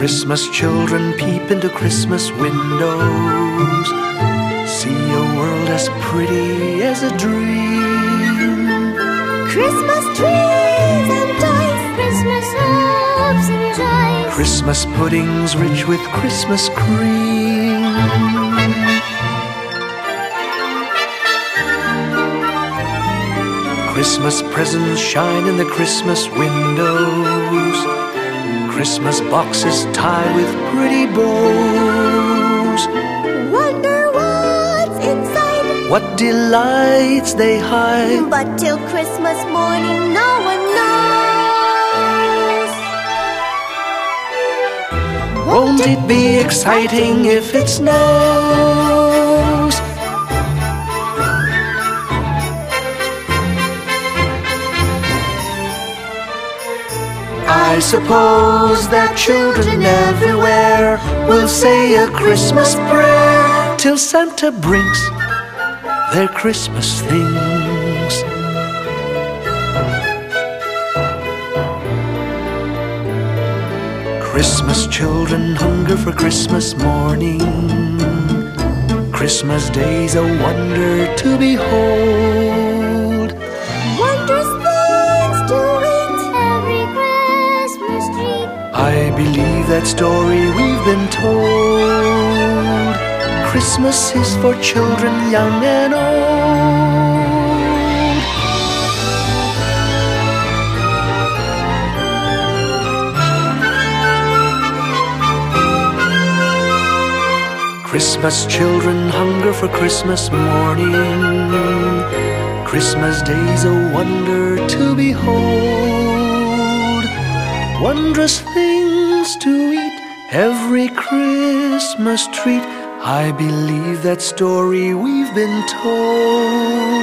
Christmas children peep into Christmas windows, see a world as pretty as a dream. Christmas trees and toys, Christmas hopes and joys. Christmas puddings rich with Christmas cream. Christmas presents shine in the Christmas windows. Christmas boxes tied with pretty bows. Wonder what's inside. What delights they hide. But till Christmas morning, no one knows. Won't it be exciting if it snows? I suppose that children everywhere will say a Christmas prayer till Santa brings their Christmas things. Christmas children hunger for Christmas morning. Christmas day's a wonder to behold. I believe that story we've been told. Christmas is for children young and old. Christmas children hunger for Christmas morning. Christmas day's a wonder to behold. Wondrous things to eat, every Christmas treat. I believe that story we've been told.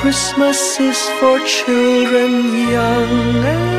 Christmas is for children young and